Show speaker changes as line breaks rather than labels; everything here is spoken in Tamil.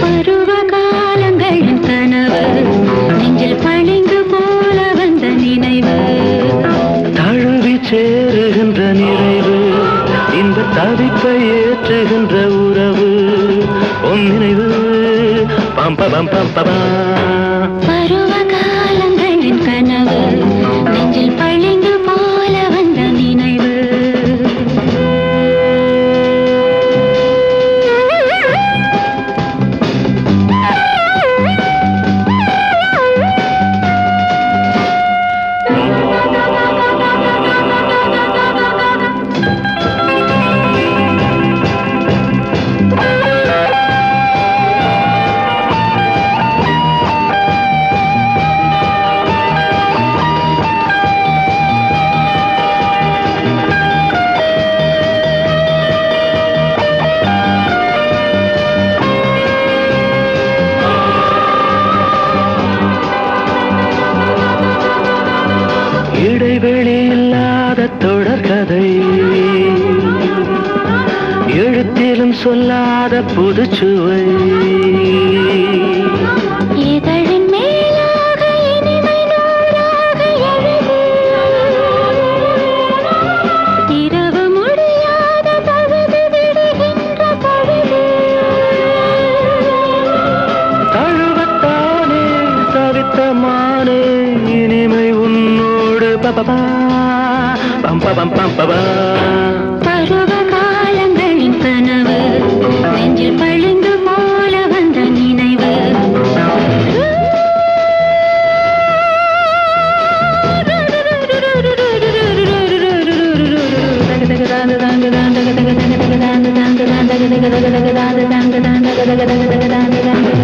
பருவ காலங்களின் கனவு நெஞ்சில் பளிங்கு போல வந்த நினைவு.
தழுவி சேருகின்ற நிறைவு இந்த தவிப்பை ஏற்றுகின்ற உறவு. உன் நினைவு பம்ப
பம்ப பம்பா
வெளியில்லாத இல்லாத தொடர்கதை. எழுத்திலும் சொல்லாத புதுச்சுவை. பபபா பம் பம் பம் பபா
பருவ காலங்களின் கனவு நெஞ்சில் பளிங்கு போல வந்த நினைவு.